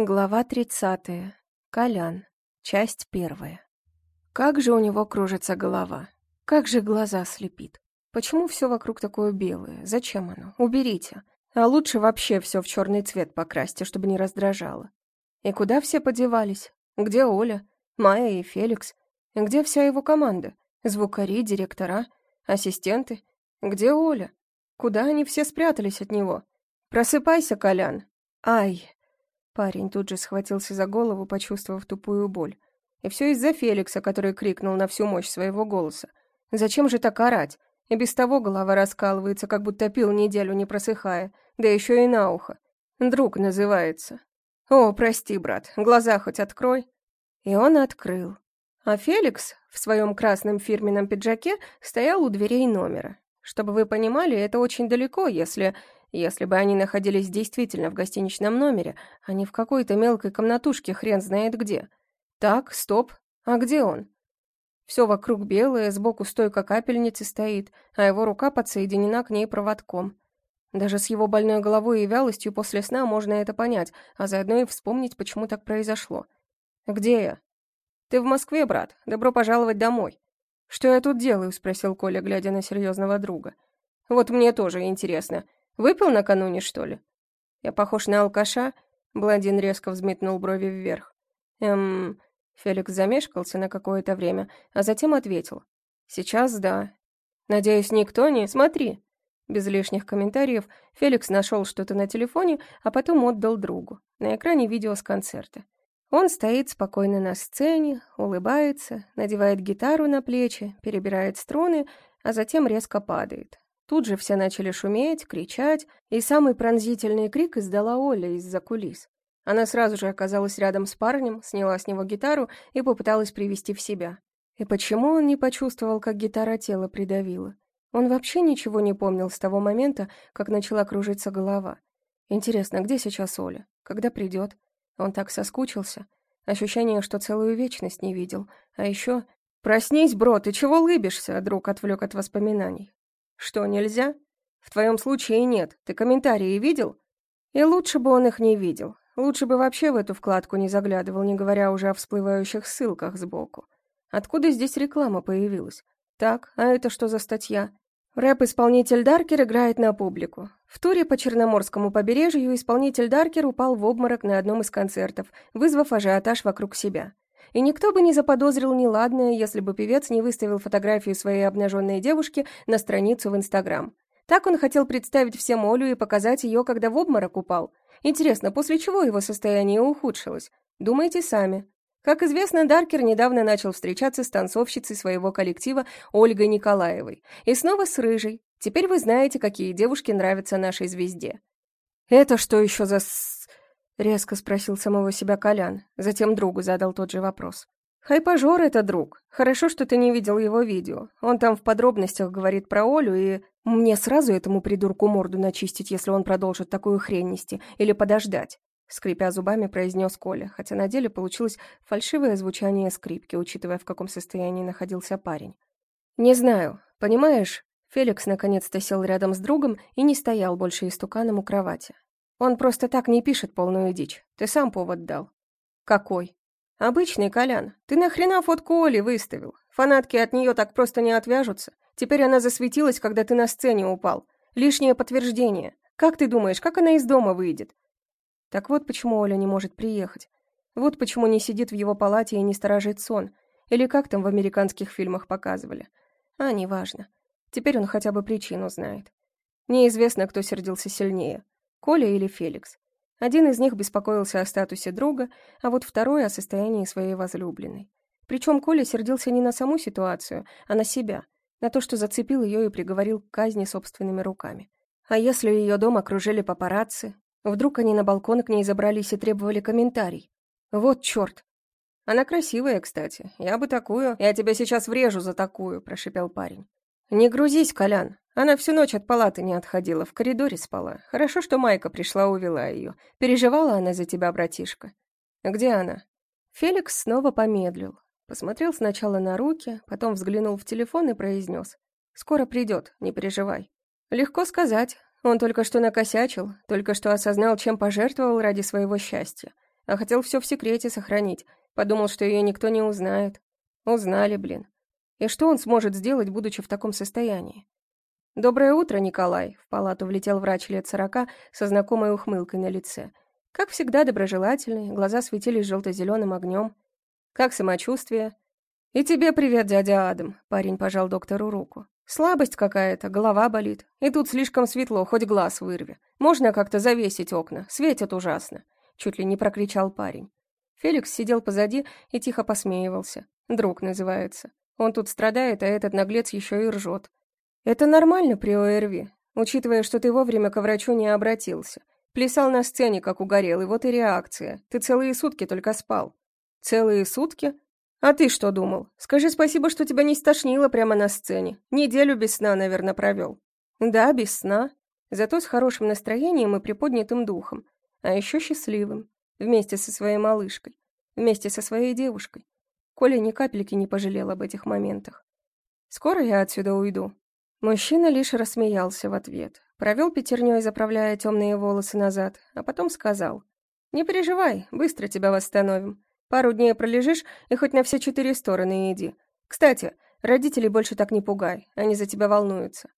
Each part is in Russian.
Глава 30. Колян. Часть первая. Как же у него кружится голова. Как же глаза слепит. Почему все вокруг такое белое? Зачем оно? Уберите. А лучше вообще все в черный цвет покрасьте, чтобы не раздражало. И куда все подевались? Где Оля? Майя и Феликс? Где вся его команда? Звукари, директора, ассистенты? Где Оля? Куда они все спрятались от него? Просыпайся, Колян. Ай, Парень тут же схватился за голову, почувствовав тупую боль. И все из-за Феликса, который крикнул на всю мощь своего голоса. «Зачем же так орать? И без того голова раскалывается, как будто пил неделю, не просыхая, да еще и на ухо. Друг называется. О, прости, брат, глаза хоть открой». И он открыл. А Феликс в своем красном фирменном пиджаке стоял у дверей номера. Чтобы вы понимали, это очень далеко, если если бы они находились действительно в гостиничном номере, а не в какой-то мелкой комнатушке хрен знает где. Так, стоп, а где он? Все вокруг белое, сбоку стойка капельницы стоит, а его рука подсоединена к ней проводком. Даже с его больной головой и вялостью после сна можно это понять, а заодно и вспомнить, почему так произошло. «Где я?» «Ты в Москве, брат. Добро пожаловать домой». «Что я тут делаю?» — спросил Коля, глядя на серьезного друга. «Вот мне тоже интересно. Выпил накануне, что ли? Я похож на алкаша?» Блондин резко взметнул брови вверх. «Эм...» Феликс замешкался на какое-то время, а затем ответил. «Сейчас да. Надеюсь, никто не... Смотри!» Без лишних комментариев Феликс нашел что-то на телефоне, а потом отдал другу. На экране видео с концерта. Он стоит спокойно на сцене, улыбается, надевает гитару на плечи, перебирает струны, а затем резко падает. Тут же все начали шуметь, кричать, и самый пронзительный крик издала Оля из-за кулис. Она сразу же оказалась рядом с парнем, сняла с него гитару и попыталась привести в себя. И почему он не почувствовал, как гитара тело придавила? Он вообще ничего не помнил с того момента, как начала кружиться голова. Интересно, где сейчас Оля? Когда придет? Он так соскучился. Ощущение, что целую вечность не видел. А еще... «Проснись, бро, ты чего лыбишься?» Друг отвлек от воспоминаний. Что, нельзя? В твоем случае нет. Ты комментарии видел? И лучше бы он их не видел. Лучше бы вообще в эту вкладку не заглядывал, не говоря уже о всплывающих ссылках сбоку. Откуда здесь реклама появилась? Так, а это что за статья? Рэп-исполнитель Даркер играет на публику. В туре по Черноморскому побережью исполнитель Даркер упал в обморок на одном из концертов, вызвав ажиотаж вокруг себя. И никто бы не заподозрил неладное, если бы певец не выставил фотографию своей обнаженной девушки на страницу в Инстаграм. Так он хотел представить всем Олю и показать ее, когда в обморок упал. Интересно, после чего его состояние ухудшилось? Думайте сами. Как известно, Даркер недавно начал встречаться с танцовщицей своего коллектива Ольгой Николаевой. И снова с Рыжей. Теперь вы знаете, какие девушки нравятся нашей звезде. «Это что еще за Резко спросил самого себя Колян, затем другу задал тот же вопрос. «Хайпажор — это друг. Хорошо, что ты не видел его видео. Он там в подробностях говорит про Олю, и мне сразу этому придурку морду начистить, если он продолжит такую хрень нести, или подождать». Скрипя зубами, произнес Коля, хотя на деле получилось фальшивое звучание скрипки, учитывая, в каком состоянии находился парень. «Не знаю. Понимаешь, Феликс наконец-то сел рядом с другом и не стоял больше истуканом у кровати. Он просто так не пишет полную дичь. Ты сам повод дал. Какой? Обычный, Колян. Ты нахрена фотку Оли выставил? Фанатки от нее так просто не отвяжутся. Теперь она засветилась, когда ты на сцене упал. Лишнее подтверждение. Как ты думаешь, как она из дома выйдет? Так вот почему Оля не может приехать. Вот почему не сидит в его палате и не сторожит сон. Или как там в американских фильмах показывали. А, неважно. Теперь он хотя бы причину знает. Неизвестно, кто сердился сильнее. Коля или Феликс. Один из них беспокоился о статусе друга, а вот второй — о состоянии своей возлюбленной. Причем Коля сердился не на саму ситуацию, а на себя, на то, что зацепил ее и приговорил к казни собственными руками. А если ее дом окружили папарацци? Вдруг они на балкон к ней забрались и требовали комментарий? Вот черт! Она красивая, кстати. Я бы такую... Я тебя сейчас врежу за такую, прошипел парень. Не грузись, Колян. Она всю ночь от палаты не отходила, в коридоре спала. Хорошо, что Майка пришла, увела ее. Переживала она за тебя, братишка. Где она? Феликс снова помедлил. Посмотрел сначала на руки, потом взглянул в телефон и произнес. «Скоро придет, не переживай». Легко сказать. Он только что накосячил, только что осознал, чем пожертвовал ради своего счастья. а хотел все в секрете сохранить. Подумал, что ее никто не узнает. Узнали, блин. И что он сможет сделать, будучи в таком состоянии? «Доброе утро, Николай!» В палату влетел врач лет сорока со знакомой ухмылкой на лице. Как всегда, доброжелательный, глаза светились желто-зеленым огнем. «Как самочувствие?» «И тебе привет, дядя Адам», — парень пожал доктору руку. «Слабость какая-то, голова болит. И тут слишком светло, хоть глаз вырви. Можно как-то завесить окна, светят ужасно», — чуть ли не прокричал парень. Феликс сидел позади и тихо посмеивался. «Друг называется. Он тут страдает, а этот наглец еще и ржет. Это нормально при ОРВИ, учитывая, что ты вовремя к врачу не обратился. Плясал на сцене, как угорел, и вот и реакция. Ты целые сутки только спал. Целые сутки? А ты что думал? Скажи спасибо, что тебя не стошнило прямо на сцене. Неделю без сна, наверное, провел. Да, без сна. Зато с хорошим настроением и приподнятым духом. А еще счастливым. Вместе со своей малышкой. Вместе со своей девушкой. Коля ни капельки не пожалел об этих моментах. Скоро я отсюда уйду. Мужчина лишь рассмеялся в ответ, провел пятерней, заправляя темные волосы назад, а потом сказал, «Не переживай, быстро тебя восстановим. Пару дней пролежишь и хоть на все четыре стороны иди. Кстати, родителей больше так не пугай, они за тебя волнуются.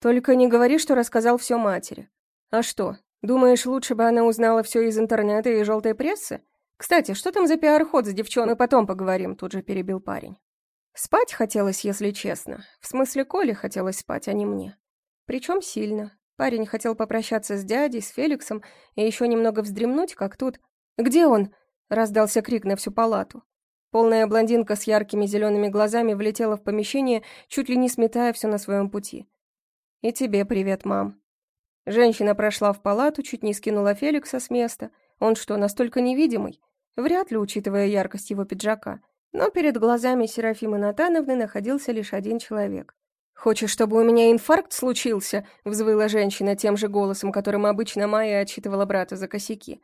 Только не говори, что рассказал все матери. А что, думаешь, лучше бы она узнала все из интернета и желтой прессы? Кстати, что там за пиар-ход с девчонкой, потом поговорим, тут же перебил парень. Спать хотелось, если честно. В смысле, Коле хотелось спать, а не мне. Причем сильно. Парень хотел попрощаться с дядей, с Феликсом и еще немного вздремнуть, как тут... «Где он?» — раздался крик на всю палату. Полная блондинка с яркими зелеными глазами влетела в помещение, чуть ли не сметая все на своем пути. «И тебе привет, мам». Женщина прошла в палату, чуть не скинула Феликса с места. Он что, настолько невидимый? Вряд ли, учитывая яркость его пиджака. Но перед глазами Серафимы Натановны находился лишь один человек. «Хочешь, чтобы у меня инфаркт случился?» — взвыла женщина тем же голосом, которым обычно Майя отчитывала брата за косяки.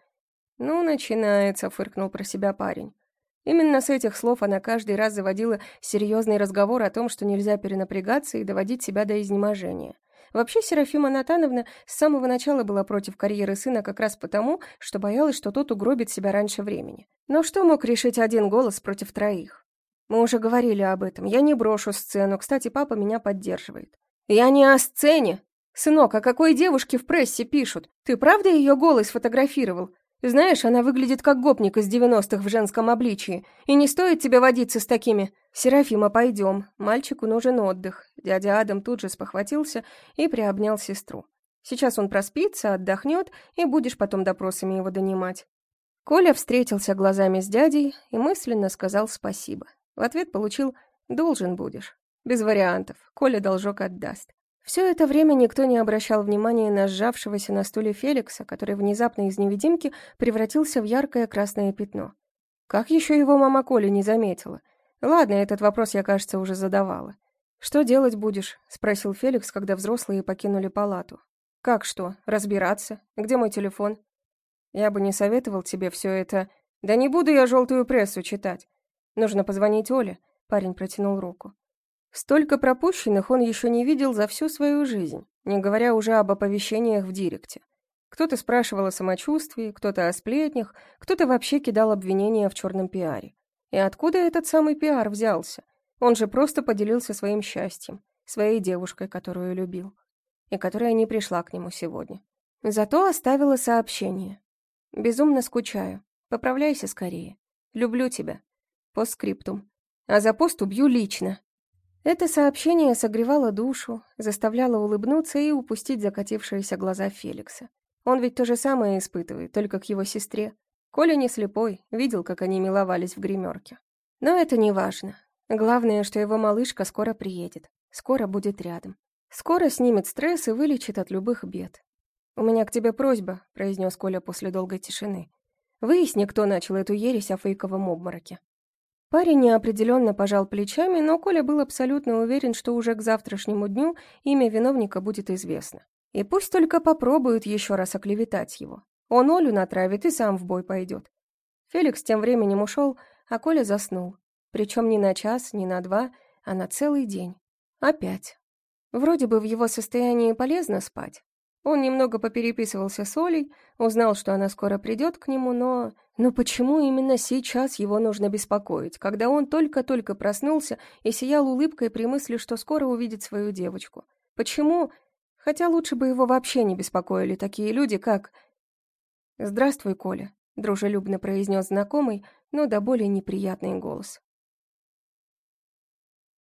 «Ну, начинается», — фыркнул про себя парень. Именно с этих слов она каждый раз заводила серьезный разговор о том, что нельзя перенапрягаться и доводить себя до изнеможения. Вообще, Серафима Натановна с самого начала была против карьеры сына как раз потому, что боялась, что тот угробит себя раньше времени. Но что мог решить один голос против троих? Мы уже говорили об этом. Я не брошу сцену. Кстати, папа меня поддерживает. Я не о сцене. Сынок, о какой девушке в прессе пишут? Ты правда ее голос фотографировал? Знаешь, она выглядит как гопник из девяностых в женском обличии, и не стоит тебе водиться с такими. Серафима, пойдем, мальчику нужен отдых. Дядя Адам тут же спохватился и приобнял сестру. Сейчас он проспится, отдохнет, и будешь потом допросами его донимать. Коля встретился глазами с дядей и мысленно сказал спасибо. В ответ получил «должен будешь». Без вариантов, Коля должок отдаст. Все это время никто не обращал внимания на сжавшегося на стуле Феликса, который внезапно из невидимки превратился в яркое красное пятно. Как еще его мама Коля не заметила? Ладно, этот вопрос я, кажется, уже задавала. «Что делать будешь?» — спросил Феликс, когда взрослые покинули палату. «Как что? Разбираться? Где мой телефон?» «Я бы не советовал тебе все это...» «Да не буду я желтую прессу читать. Нужно позвонить Оле», — парень протянул руку. Столько пропущенных он еще не видел за всю свою жизнь, не говоря уже об оповещениях в директе. Кто-то спрашивал о самочувствии, кто-то о сплетнях, кто-то вообще кидал обвинения в черном пиаре. И откуда этот самый пиар взялся? Он же просто поделился своим счастьем, своей девушкой, которую любил, и которая не пришла к нему сегодня. Зато оставила сообщение. «Безумно скучаю. Поправляйся скорее. Люблю тебя. Постскриптум. А за пост убью лично. Это сообщение согревало душу, заставляло улыбнуться и упустить закатившиеся глаза Феликса. Он ведь то же самое испытывает, только к его сестре. Коля не слепой, видел, как они миловались в гримерке. Но это не важно. Главное, что его малышка скоро приедет, скоро будет рядом. Скоро снимет стресс и вылечит от любых бед. «У меня к тебе просьба», — произнес Коля после долгой тишины. «Выясни, кто начал эту ересь о фейковом обмороке». Парень неопределенно пожал плечами, но Коля был абсолютно уверен, что уже к завтрашнему дню имя виновника будет известно. И пусть только попробуют еще раз оклеветать его. Он Олю натравит и сам в бой пойдет. Феликс тем временем ушел, а Коля заснул. Причем не на час, не на два, а на целый день. Опять. Вроде бы в его состоянии полезно спать. Он немного попереписывался с Олей, узнал, что она скоро придет к нему, но Но почему именно сейчас его нужно беспокоить, когда он только-только проснулся и сиял улыбкой при мысли, что скоро увидит свою девочку? Почему? Хотя лучше бы его вообще не беспокоили такие люди, как... «Здравствуй, Коля», — дружелюбно произнес знакомый, но до более неприятный голос.